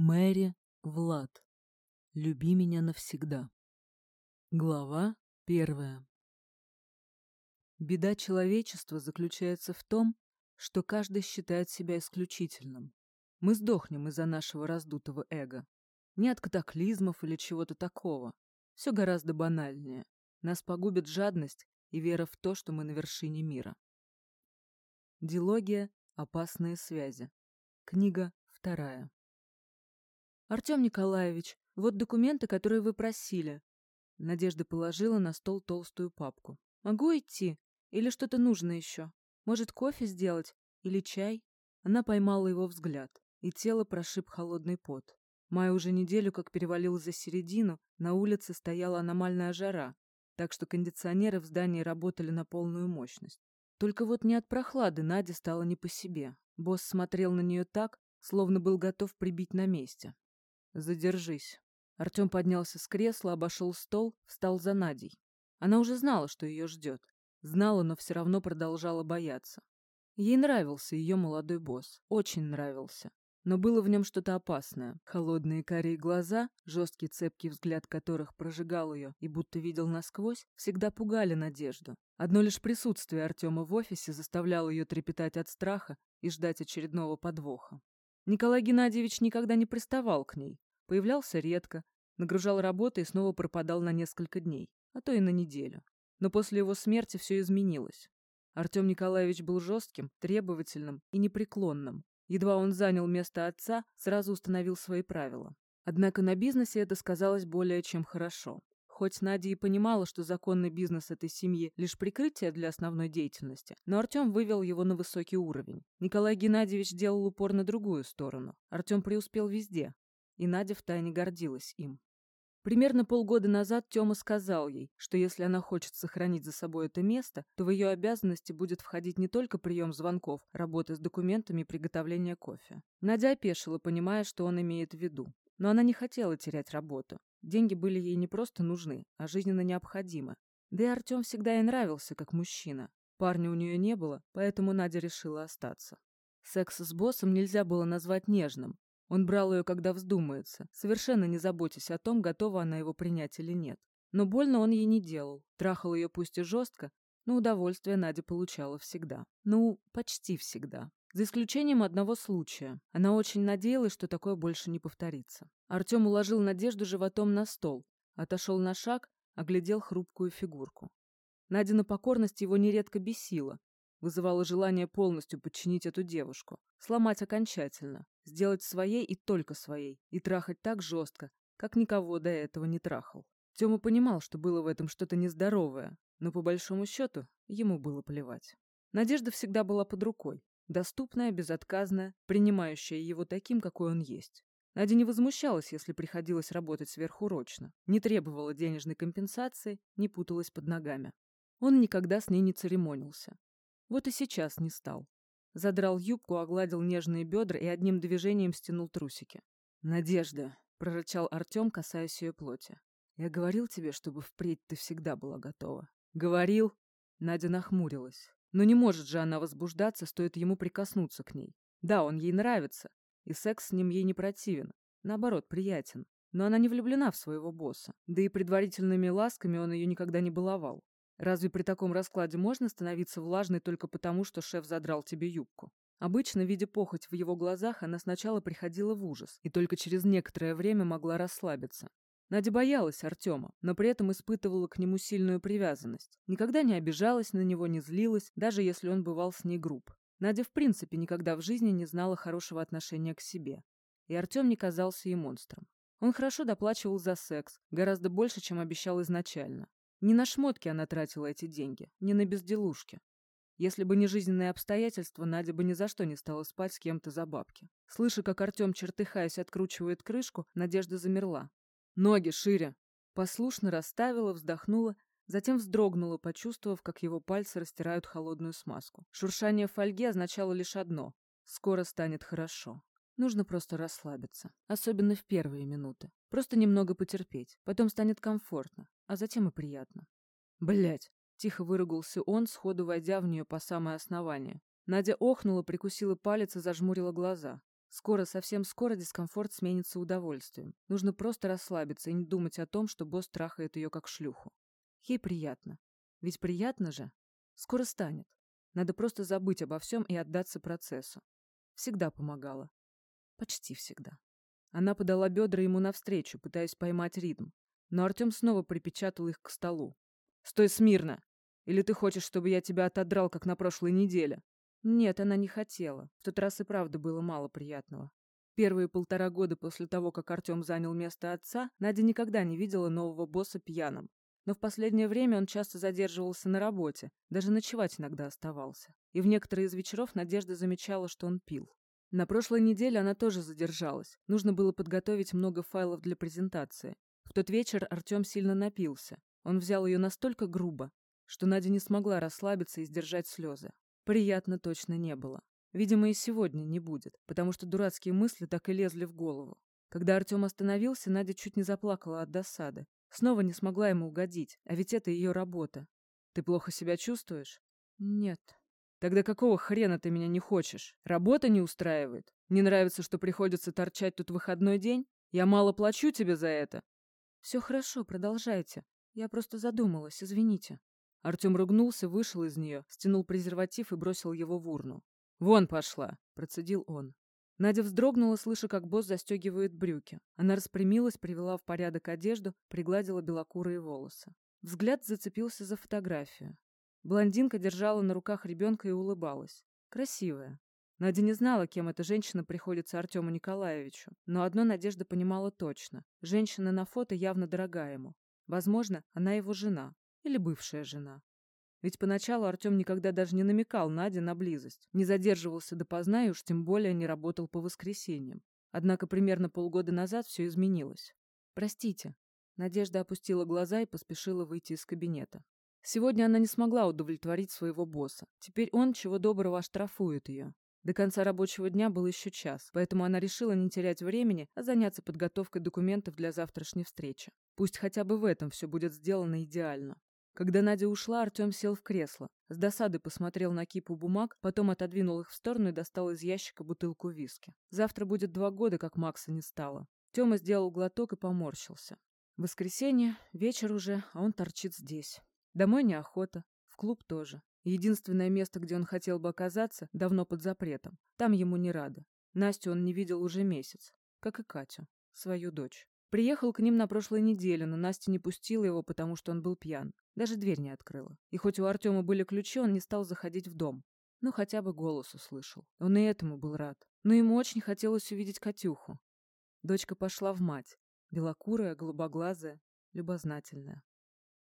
Мэри Влад. Люби меня навсегда. Глава первая. Беда человечества заключается в том, что каждый считает себя исключительным. Мы сдохнем из-за нашего раздутого эго. Не от катаклизмов или чего-то такого. Все гораздо банальнее. Нас погубит жадность и вера в то, что мы на вершине мира. Дилогия «Опасные связи». Книга вторая. «Артем Николаевич, вот документы, которые вы просили». Надежда положила на стол толстую папку. «Могу идти? Или что-то нужно еще? Может, кофе сделать? Или чай?» Она поймала его взгляд, и тело прошиб холодный пот. Май уже неделю как перевалил за середину, на улице стояла аномальная жара, так что кондиционеры в здании работали на полную мощность. Только вот не от прохлады Наде стало не по себе. Босс смотрел на нее так, словно был готов прибить на месте. «Задержись». Артем поднялся с кресла, обошел стол, встал за Надей. Она уже знала, что ее ждет. Знала, но все равно продолжала бояться. Ей нравился ее молодой босс. Очень нравился. Но было в нем что-то опасное. Холодные карие глаза, жесткий цепкий взгляд которых прожигал ее и будто видел насквозь, всегда пугали Надежду. Одно лишь присутствие Артема в офисе заставляло ее трепетать от страха и ждать очередного подвоха. Николай Геннадьевич никогда не приставал к ней, появлялся редко, нагружал работой и снова пропадал на несколько дней, а то и на неделю. Но после его смерти все изменилось. Артем Николаевич был жестким, требовательным и непреклонным. Едва он занял место отца, сразу установил свои правила. Однако на бизнесе это сказалось более чем хорошо. Хоть Надя и понимала, что законный бизнес этой семьи – лишь прикрытие для основной деятельности, но Артем вывел его на высокий уровень. Николай Геннадьевич делал упор на другую сторону. Артем преуспел везде, и Надя втайне гордилась им. Примерно полгода назад Тёма сказал ей, что если она хочет сохранить за собой это место, то в ее обязанности будет входить не только прием звонков, работа с документами и приготовление кофе. Надя опешила, понимая, что он имеет в виду. Но она не хотела терять работу. Деньги были ей не просто нужны, а жизненно необходимы. Да и Артем всегда ей нравился как мужчина. Парня у нее не было, поэтому Надя решила остаться. Секс с боссом нельзя было назвать нежным. Он брал ее, когда вздумается, совершенно не заботясь о том, готова она его принять или нет. Но больно он ей не делал. Трахал ее пусть и жестко, но удовольствие Надя получала всегда. Ну, почти всегда. За исключением одного случая. Она очень надеялась, что такое больше не повторится. Артем уложил Надежду животом на стол, отошел на шаг, оглядел хрупкую фигурку. Надина покорность его нередко бесила, вызывала желание полностью подчинить эту девушку, сломать окончательно, сделать своей и только своей, и трахать так жестко, как никого до этого не трахал. Тёма понимал, что было в этом что-то нездоровое, но по большому счету ему было плевать. Надежда всегда была под рукой, Доступная, безотказная, принимающая его таким, какой он есть. Надя не возмущалась, если приходилось работать сверхурочно, не требовала денежной компенсации, не путалась под ногами. Он никогда с ней не церемонился. Вот и сейчас не стал. Задрал юбку, огладил нежные бедра и одним движением стянул трусики. «Надежда!» — прорычал Артем, касаясь ее плоти. «Я говорил тебе, чтобы впредь ты всегда была готова». «Говорил?» Надя нахмурилась. Но не может же она возбуждаться, стоит ему прикоснуться к ней. Да, он ей нравится, и секс с ним ей не противен. Наоборот, приятен. Но она не влюблена в своего босса. Да и предварительными ласками он ее никогда не баловал. Разве при таком раскладе можно становиться влажной только потому, что шеф задрал тебе юбку? Обычно, видя похоть в его глазах, она сначала приходила в ужас и только через некоторое время могла расслабиться. Надя боялась Артема, но при этом испытывала к нему сильную привязанность. Никогда не обижалась на него, не злилась, даже если он бывал с ней груб. Надя в принципе никогда в жизни не знала хорошего отношения к себе. И Артем не казался ей монстром. Он хорошо доплачивал за секс, гораздо больше, чем обещал изначально. Не на шмотки она тратила эти деньги, не на безделушки. Если бы не жизненные обстоятельства, Надя бы ни за что не стала спать с кем-то за бабки. Слыша, как Артем, чертыхаясь, откручивает крышку, Надежда замерла. Ноги шире!» Послушно расставила, вздохнула, затем вздрогнула, почувствовав, как его пальцы растирают холодную смазку. Шуршание фольги означало лишь одно — скоро станет хорошо. Нужно просто расслабиться, особенно в первые минуты. Просто немного потерпеть, потом станет комфортно, а затем и приятно. Блять! тихо выругался он, сходу войдя в нее по самое основание. Надя охнула, прикусила палец и зажмурила глаза. Скоро, совсем скоро дискомфорт сменится удовольствием. Нужно просто расслабиться и не думать о том, что босс трахает ее как шлюху. Ей приятно. Ведь приятно же. Скоро станет. Надо просто забыть обо всем и отдаться процессу. Всегда помогала. Почти всегда. Она подала бедра ему навстречу, пытаясь поймать ритм. Но Артем снова припечатал их к столу. «Стой смирно! Или ты хочешь, чтобы я тебя отодрал, как на прошлой неделе?» Нет, она не хотела. В тот раз и правда было мало приятного. Первые полтора года после того, как Артем занял место отца, Надя никогда не видела нового босса пьяным. Но в последнее время он часто задерживался на работе, даже ночевать иногда оставался. И в некоторые из вечеров Надежда замечала, что он пил. На прошлой неделе она тоже задержалась. Нужно было подготовить много файлов для презентации. В тот вечер Артем сильно напился. Он взял ее настолько грубо, что Надя не смогла расслабиться и сдержать слезы. Приятно точно не было. Видимо, и сегодня не будет, потому что дурацкие мысли так и лезли в голову. Когда Артем остановился, Надя чуть не заплакала от досады. Снова не смогла ему угодить, а ведь это ее работа. Ты плохо себя чувствуешь? Нет. Тогда какого хрена ты меня не хочешь? Работа не устраивает? Не нравится, что приходится торчать тут выходной день? Я мало плачу тебе за это. Все хорошо, продолжайте. Я просто задумалась, извините. Артем ругнулся, вышел из нее, стянул презерватив и бросил его в урну. «Вон пошла!» – процедил он. Надя вздрогнула, слыша, как босс застегивает брюки. Она распрямилась, привела в порядок одежду, пригладила белокурые волосы. Взгляд зацепился за фотографию. Блондинка держала на руках ребенка и улыбалась. Красивая. Надя не знала, кем эта женщина приходится Артему Николаевичу, но одно Надежда понимала точно. Женщина на фото явно дорога ему. Возможно, она его жена. Или бывшая жена. Ведь поначалу Артем никогда даже не намекал Наде на близость, не задерживался допоздна и уж тем более не работал по воскресеньям. Однако примерно полгода назад все изменилось. «Простите». Надежда опустила глаза и поспешила выйти из кабинета. Сегодня она не смогла удовлетворить своего босса. Теперь он, чего доброго, оштрафует ее. До конца рабочего дня был еще час, поэтому она решила не терять времени, а заняться подготовкой документов для завтрашней встречи. Пусть хотя бы в этом все будет сделано идеально. Когда Надя ушла, Артем сел в кресло. С досады посмотрел на кипу бумаг, потом отодвинул их в сторону и достал из ящика бутылку виски. Завтра будет два года, как Макса не стало. Тёма сделал глоток и поморщился. Воскресенье, вечер уже, а он торчит здесь. Домой неохота, в клуб тоже. Единственное место, где он хотел бы оказаться, давно под запретом. Там ему не рады. Настю он не видел уже месяц. Как и Катю, свою дочь. Приехал к ним на прошлой неделе, но Настя не пустила его, потому что он был пьян. Даже дверь не открыла. И хоть у Артема были ключи, он не стал заходить в дом. Ну, хотя бы голос услышал. Он и этому был рад. Но ему очень хотелось увидеть Катюху. Дочка пошла в мать. Белокурая, голубоглазая, любознательная.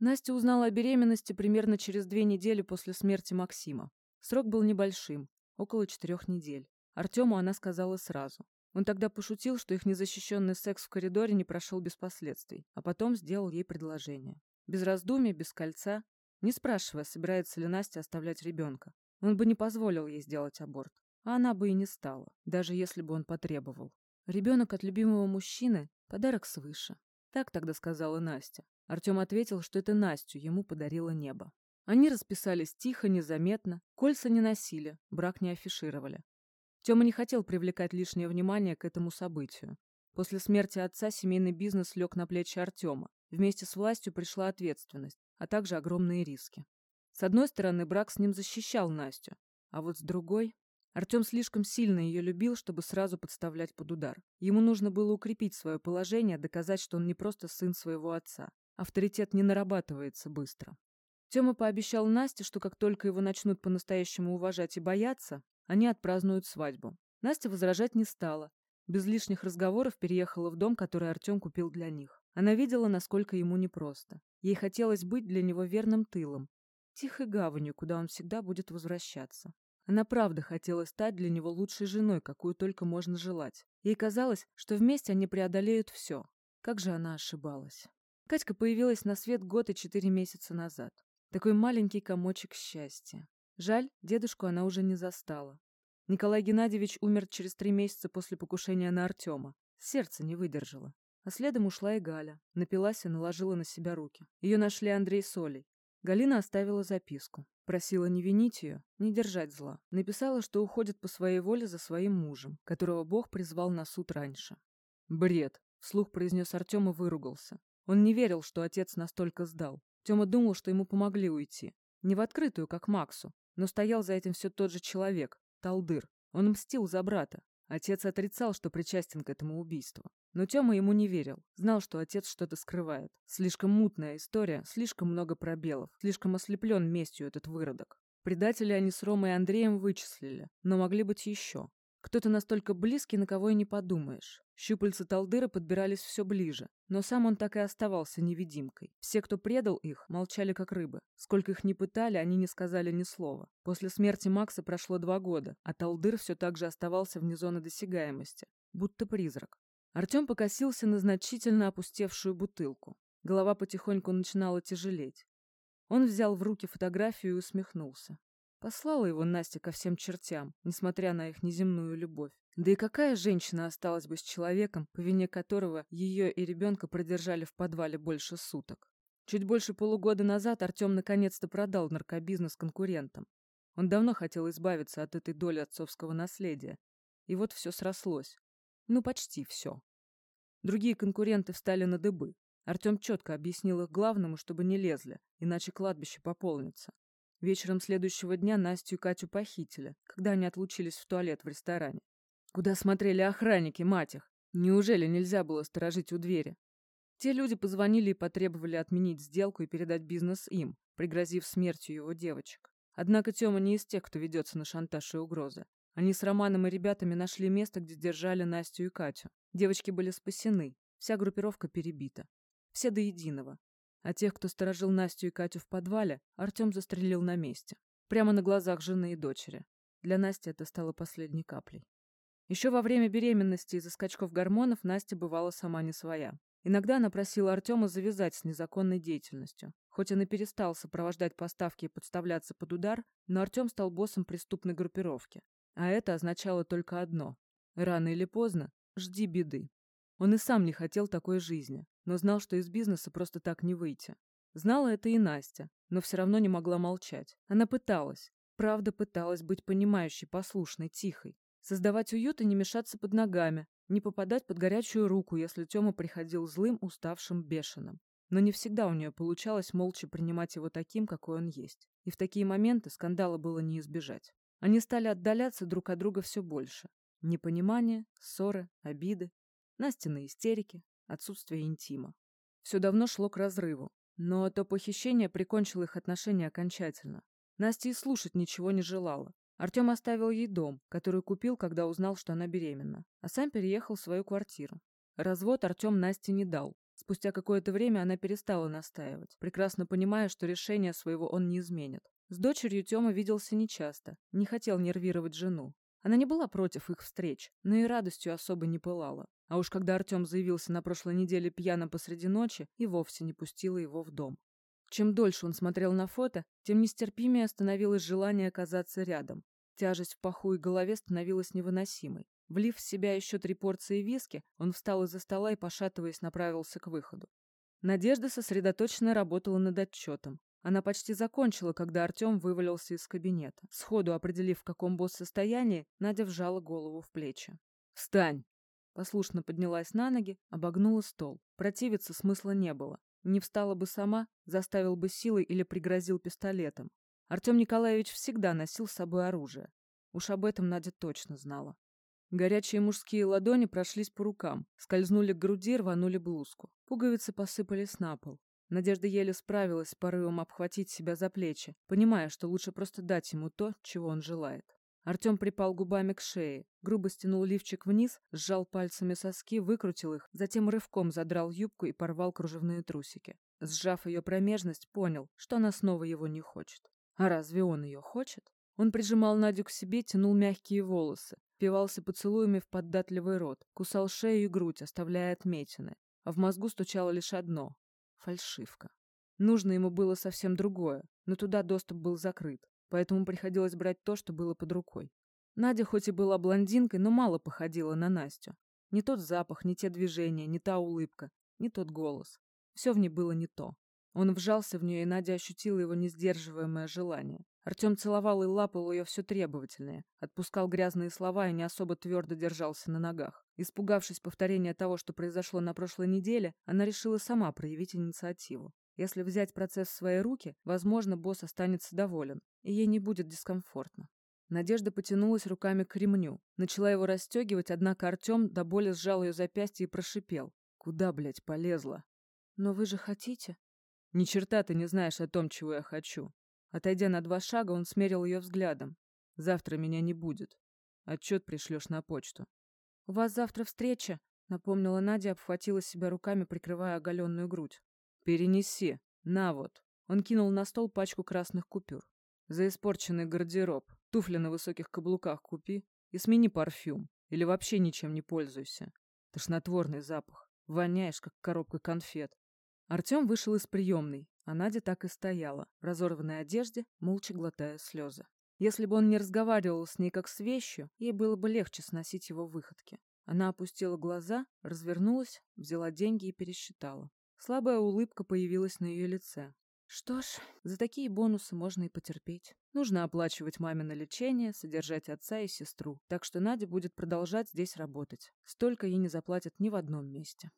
Настя узнала о беременности примерно через две недели после смерти Максима. Срок был небольшим, около четырех недель. Артему она сказала сразу. Он тогда пошутил, что их незащищенный секс в коридоре не прошел без последствий, а потом сделал ей предложение. Без раздумий, без кольца, не спрашивая, собирается ли Настя оставлять ребенка. Он бы не позволил ей сделать аборт, а она бы и не стала, даже если бы он потребовал. Ребенок от любимого мужчины – подарок свыше. Так тогда сказала Настя. Артем ответил, что это Настю ему подарило небо. Они расписались тихо, незаметно, кольца не носили, брак не афишировали. Тёма не хотел привлекать лишнее внимание к этому событию. После смерти отца семейный бизнес лег на плечи Артема. Вместе с властью пришла ответственность, а также огромные риски. С одной стороны, брак с ним защищал Настю, а вот с другой... Артем слишком сильно ее любил, чтобы сразу подставлять под удар. Ему нужно было укрепить свое положение, доказать, что он не просто сын своего отца. Авторитет не нарабатывается быстро. Тёма пообещал Насте, что как только его начнут по-настоящему уважать и бояться, они отпразднуют свадьбу. Настя возражать не стала. Без лишних разговоров переехала в дом, который Артем купил для них. Она видела, насколько ему непросто. Ей хотелось быть для него верным тылом, тихой гаванью, куда он всегда будет возвращаться. Она правда хотела стать для него лучшей женой, какую только можно желать. Ей казалось, что вместе они преодолеют все. Как же она ошибалась. Катька появилась на свет год и четыре месяца назад. Такой маленький комочек счастья. Жаль, дедушку она уже не застала. Николай Геннадьевич умер через три месяца после покушения на Артема. Сердце не выдержало. А следом ушла и Галя. Напилась и наложила на себя руки. Ее нашли Андрей с Олей. Галина оставила записку. Просила не винить ее, не держать зла. Написала, что уходит по своей воле за своим мужем, которого Бог призвал на суд раньше. «Бред!» — вслух произнес Артем и выругался. Он не верил, что отец настолько сдал. Тёма думал, что ему помогли уйти. Не в открытую, как Максу, но стоял за этим все тот же человек, Талдыр. Он мстил за брата. Отец отрицал, что причастен к этому убийству. Но Тёма ему не верил. Знал, что отец что-то скрывает. Слишком мутная история, слишком много пробелов. Слишком ослеплен местью этот выродок. Предатели они с Ромой и Андреем вычислили. Но могли быть еще. Кто-то настолько близкий, на кого и не подумаешь. Щупальца Талдыра подбирались все ближе, но сам он так и оставался невидимкой. Все, кто предал их, молчали как рыбы. Сколько их ни пытали, они не сказали ни слова. После смерти Макса прошло два года, а Талдыр все так же оставался вне зоны досягаемости, будто призрак. Артем покосился на значительно опустевшую бутылку. Голова потихоньку начинала тяжелеть. Он взял в руки фотографию и усмехнулся. Послала его Настя ко всем чертям, несмотря на их неземную любовь. Да и какая женщина осталась бы с человеком, по вине которого ее и ребенка продержали в подвале больше суток? Чуть больше полугода назад Артем наконец-то продал наркобизнес конкурентам. Он давно хотел избавиться от этой доли отцовского наследия. И вот все срослось. Ну, почти все. Другие конкуренты встали на дыбы. Артем четко объяснил их главному, чтобы не лезли, иначе кладбище пополнится. Вечером следующего дня Настю и Катю похитили, когда они отлучились в туалет в ресторане. Куда смотрели охранники, мать их? Неужели нельзя было сторожить у двери? Те люди позвонили и потребовали отменить сделку и передать бизнес им, пригрозив смертью его девочек. Однако Тёма не из тех, кто ведется на шантаж и угрозы. Они с Романом и ребятами нашли место, где держали Настю и Катю. Девочки были спасены, вся группировка перебита. Все до единого. А тех, кто сторожил Настю и Катю в подвале, Артем застрелил на месте. Прямо на глазах жены и дочери. Для Насти это стало последней каплей. Еще во время беременности из-за скачков гормонов Настя бывала сама не своя. Иногда она просила Артема завязать с незаконной деятельностью. Хоть он и перестал сопровождать поставки и подставляться под удар, но Артем стал боссом преступной группировки. А это означало только одно. Рано или поздно жди беды. Он и сам не хотел такой жизни, но знал, что из бизнеса просто так не выйти. Знала это и Настя, но все равно не могла молчать. Она пыталась, правда пыталась быть понимающей, послушной, тихой. Создавать уют и не мешаться под ногами, не попадать под горячую руку, если Тёма приходил злым, уставшим, бешеным. Но не всегда у нее получалось молча принимать его таким, какой он есть. И в такие моменты скандала было не избежать. Они стали отдаляться друг от друга все больше. Непонимание, ссоры, обиды, Настины истерики, отсутствие интима. Все давно шло к разрыву, но то похищение прикончило их отношения окончательно. Настя и слушать ничего не желала. Артем оставил ей дом, который купил, когда узнал, что она беременна, а сам переехал в свою квартиру. Развод Артем Насте не дал. Спустя какое-то время она перестала настаивать, прекрасно понимая, что решение своего он не изменит. С дочерью Тёма виделся нечасто, не хотел нервировать жену. Она не была против их встреч, но и радостью особо не пылала. А уж когда Артем заявился на прошлой неделе пьяно посреди ночи, и вовсе не пустила его в дом. Чем дольше он смотрел на фото, тем нестерпимее становилось желание оказаться рядом. Тяжесть в паху и голове становилась невыносимой. Влив в себя еще три порции виски, он встал из-за стола и, пошатываясь, направился к выходу. Надежда сосредоточенно работала над отчетом. Она почти закончила, когда Артем вывалился из кабинета. Сходу определив, в каком босс состоянии, Надя вжала голову в плечи. «Встань!» Послушно поднялась на ноги, обогнула стол. Противиться смысла не было. Не встала бы сама, заставил бы силой или пригрозил пистолетом. Артем Николаевич всегда носил с собой оружие. Уж об этом Надя точно знала. Горячие мужские ладони прошлись по рукам, скользнули к груди, рванули блузку. Пуговицы посыпались на пол. Надежда еле справилась с порывом обхватить себя за плечи, понимая, что лучше просто дать ему то, чего он желает. Артем припал губами к шее, грубо стянул лифчик вниз, сжал пальцами соски, выкрутил их, затем рывком задрал юбку и порвал кружевные трусики. Сжав ее промежность, понял, что она снова его не хочет. А разве он ее хочет? Он прижимал Надю к себе, тянул мягкие волосы, пивался поцелуями в поддатливый рот, кусал шею и грудь, оставляя отметины. А в мозгу стучало лишь одно — фальшивка. Нужно ему было совсем другое, но туда доступ был закрыт поэтому приходилось брать то, что было под рукой. Надя хоть и была блондинкой, но мало походила на Настю. Не тот запах, не те движения, не та улыбка, не тот голос. Все в ней было не то. Он вжался в нее, и Надя ощутила его несдерживаемое желание. Артем целовал и лапал ее все требовательнее, отпускал грязные слова и не особо твердо держался на ногах. Испугавшись повторения того, что произошло на прошлой неделе, она решила сама проявить инициативу. Если взять процесс в свои руки, возможно, босс останется доволен, и ей не будет дискомфортно. Надежда потянулась руками к ремню. Начала его расстегивать, однако Артем до боли сжал ее запястье и прошипел. «Куда, блядь, полезла?» «Но вы же хотите?» «Ни черта ты не знаешь о том, чего я хочу». Отойдя на два шага, он смерил ее взглядом. «Завтра меня не будет. Отчет пришлешь на почту». «У вас завтра встреча», — напомнила Надя, обхватила себя руками, прикрывая оголенную грудь. «Перенеси. На вот». Он кинул на стол пачку красных купюр. «За испорченный гардероб. Туфли на высоких каблуках купи и смени парфюм. Или вообще ничем не пользуйся. Тошнотворный запах. Воняешь, как коробка конфет. Артем вышел из приемной, а Надя так и стояла, в разорванной одежде, молча глотая слезы. Если бы он не разговаривал с ней как с вещью, ей было бы легче сносить его выходки. Она опустила глаза, развернулась, взяла деньги и пересчитала. Слабая улыбка появилась на ее лице. Что ж, за такие бонусы можно и потерпеть. Нужно оплачивать мамино лечение, содержать отца и сестру. Так что Надя будет продолжать здесь работать. Столько ей не заплатят ни в одном месте.